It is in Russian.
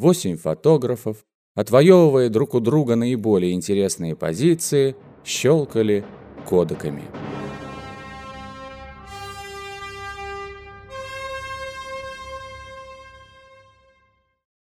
восемь фотографов, отвоевывая друг у друга наиболее интересные позиции, щелкали кодеками.